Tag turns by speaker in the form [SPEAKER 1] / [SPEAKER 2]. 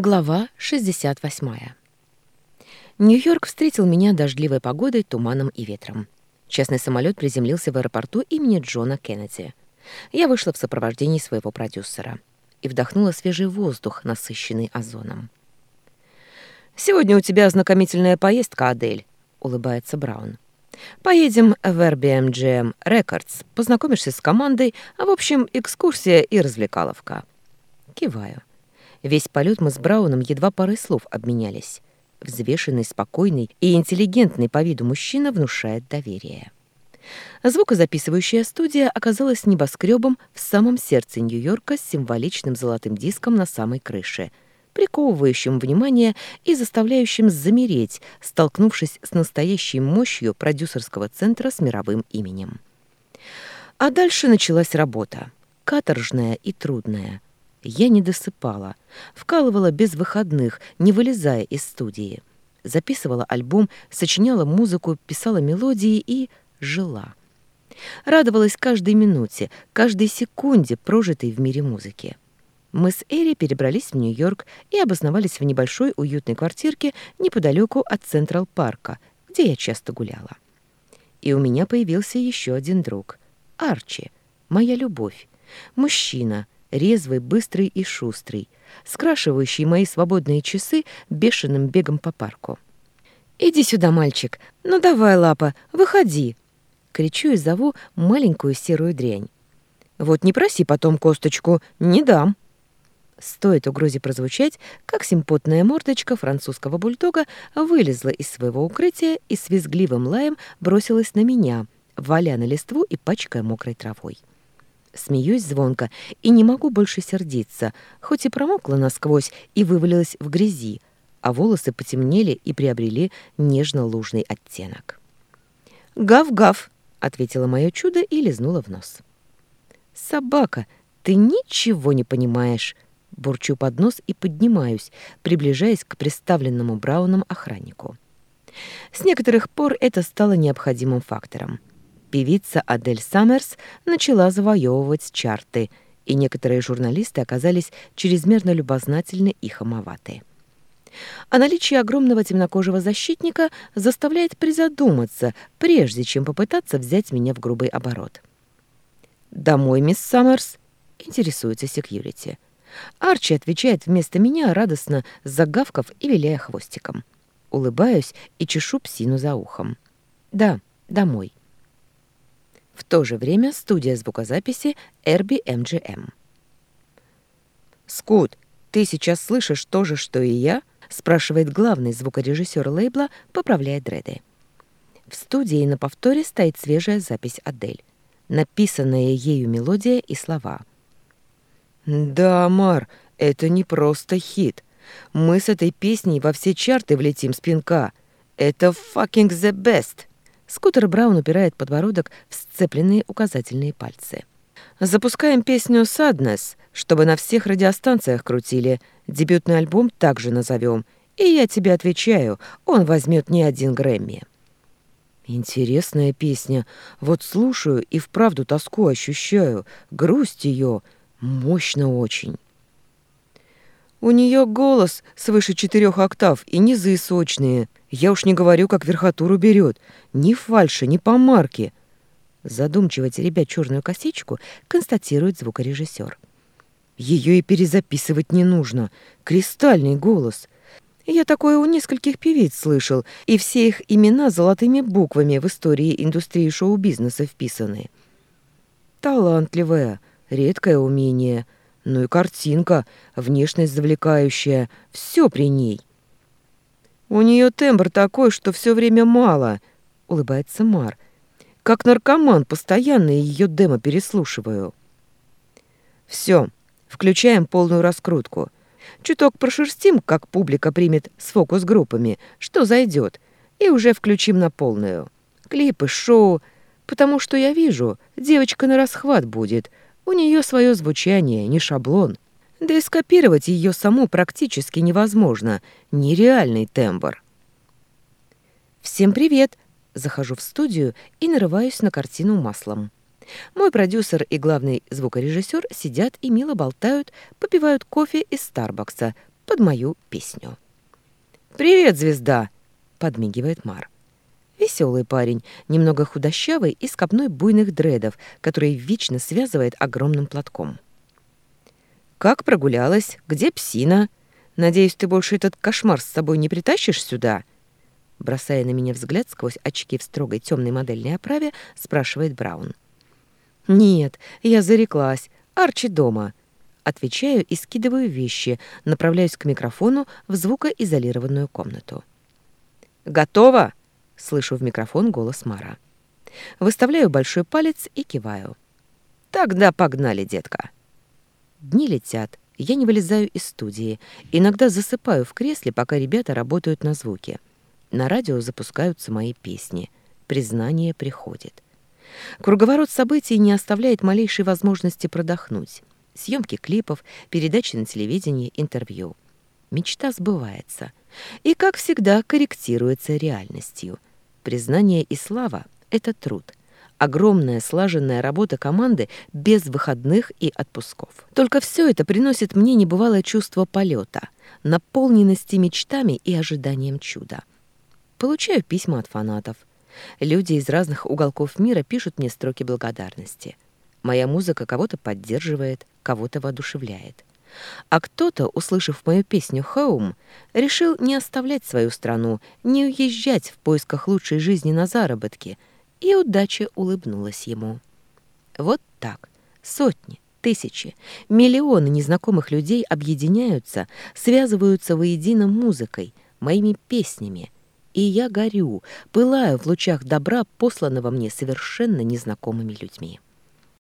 [SPEAKER 1] Глава 68. Нью-Йорк встретил меня дождливой погодой, туманом и ветром. Частный самолет приземлился в аэропорту имени Джона Кеннеди. Я вышла в сопровождении своего продюсера и вдохнула свежий воздух, насыщенный озоном. «Сегодня у тебя ознакомительная поездка, Адель», — улыбается Браун. «Поедем в RBMGM Records, познакомишься с командой, а в общем, экскурсия и развлекаловка». Киваю. Весь полет мы с Брауном едва парой слов обменялись. Взвешенный, спокойный и интеллигентный по виду мужчина внушает доверие. Звукозаписывающая студия оказалась небоскребом в самом сердце Нью-Йорка с символичным золотым диском на самой крыше, приковывающим внимание и заставляющим замереть, столкнувшись с настоящей мощью продюсерского центра с мировым именем. А дальше началась работа, каторжная и трудная — я не досыпала, вкалывала без выходных, не вылезая из студии. Записывала альбом, сочиняла музыку, писала мелодии и жила. Радовалась каждой минуте, каждой секунде, прожитой в мире музыки. Мы с Эри перебрались в Нью-Йорк и обосновались в небольшой уютной квартирке неподалеку от Централ-парка, где я часто гуляла. И у меня появился еще один друг — Арчи, моя любовь, мужчина — резвый, быстрый и шустрый, скрашивающий мои свободные часы бешеным бегом по парку. «Иди сюда, мальчик! Ну давай, лапа, выходи!» Кричу и зову маленькую серую дрянь. «Вот не проси потом косточку, не дам!» Стоит угрозе прозвучать, как симпотная мордочка французского бульдога вылезла из своего укрытия и с визгливым лаем бросилась на меня, валя на листву и пачкая мокрой травой. Смеюсь звонко и не могу больше сердиться, хоть и промокла насквозь и вывалилась в грязи, а волосы потемнели и приобрели нежно-лужный оттенок. «Гав-гав!» — ответила мое чудо и лизнула в нос. «Собака, ты ничего не понимаешь!» Бурчу под нос и поднимаюсь, приближаясь к представленному Брауном охраннику. С некоторых пор это стало необходимым фактором певица Адель Саммерс начала завоевывать чарты, и некоторые журналисты оказались чрезмерно любознательны и хамоваты. А наличие огромного темнокожего защитника заставляет призадуматься, прежде чем попытаться взять меня в грубый оборот. «Домой, мисс Саммерс?» — интересуется секьюрити. Арчи отвечает вместо меня, радостно загавков и виляя хвостиком. Улыбаюсь и чешу псину за ухом. «Да, домой». В то же время студия звукозаписи RBMGM. «Скут, ты сейчас слышишь то же, что и я?» — спрашивает главный звукорежиссер лейбла, поправляя дреды. В студии на повторе стоит свежая запись Адель. Написанная ею мелодия и слова. «Да, Мар, это не просто хит. Мы с этой песней во все чарты влетим с пинка. Это fucking the best!» Скутер Браун упирает подбородок в сцепленные указательные пальцы. «Запускаем песню «Sadness», чтобы на всех радиостанциях крутили. Дебютный альбом также назовем. И я тебе отвечаю, он возьмет не один Грэмми». Интересная песня. Вот слушаю и вправду тоску ощущаю. Грусть ее. Мощно очень. У нее голос свыше четырех октав и низы сочные. Я уж не говорю, как верхотуру берет. Ни фальши, ни помарки. Задумчиво теребя черную косичку, констатирует звукорежиссер. Ее и перезаписывать не нужно. Кристальный голос. Я такое у нескольких певиц слышал, и все их имена золотыми буквами в истории индустрии шоу-бизнеса вписаны. Талантливая, редкое умение. Ну и картинка, внешность завлекающая. Все при ней. У нее тембр такой, что все время мало, улыбается Мар. Как наркоман, постоянно ее демо переслушиваю. Все, включаем полную раскрутку. Чуток прошерстим, как публика примет с фокус-группами, что зайдет, и уже включим на полную. Клипы, шоу, потому что я вижу, девочка на расхват будет. У нее свое звучание, не шаблон. Да и скопировать ее саму практически невозможно. Нереальный тембр. «Всем привет!» Захожу в студию и нарываюсь на картину маслом. Мой продюсер и главный звукорежиссер сидят и мило болтают, попивают кофе из Старбакса под мою песню. «Привет, звезда!» — подмигивает Мар. Веселый парень, немного худощавый и с копной буйных дредов, который вечно связывает огромным платком. «Как прогулялась? Где псина? Надеюсь, ты больше этот кошмар с собой не притащишь сюда?» Бросая на меня взгляд сквозь очки в строгой темной модельной оправе, спрашивает Браун. «Нет, я зареклась. Арчи дома». Отвечаю и скидываю вещи, направляюсь к микрофону в звукоизолированную комнату. «Готово?» Слышу в микрофон голос Мара. Выставляю большой палец и киваю. «Тогда погнали, детка!» Дни летят, я не вылезаю из студии. Иногда засыпаю в кресле, пока ребята работают на звуке. На радио запускаются мои песни. Признание приходит. Круговорот событий не оставляет малейшей возможности продохнуть. Съемки клипов, передачи на телевидении, интервью. Мечта сбывается. И, как всегда, корректируется реальностью — Признание и слава — это труд. Огромная слаженная работа команды без выходных и отпусков. Только все это приносит мне небывалое чувство полета, наполненности мечтами и ожиданием чуда. Получаю письма от фанатов. Люди из разных уголков мира пишут мне строки благодарности. Моя музыка кого-то поддерживает, кого-то воодушевляет. А кто-то, услышав мою песню «Home», решил не оставлять свою страну, не уезжать в поисках лучшей жизни на заработки, и удача улыбнулась ему. Вот так. Сотни, тысячи, миллионы незнакомых людей объединяются, связываются воедино музыкой, моими песнями, и я горю, пылаю в лучах добра, посланного мне совершенно незнакомыми людьми.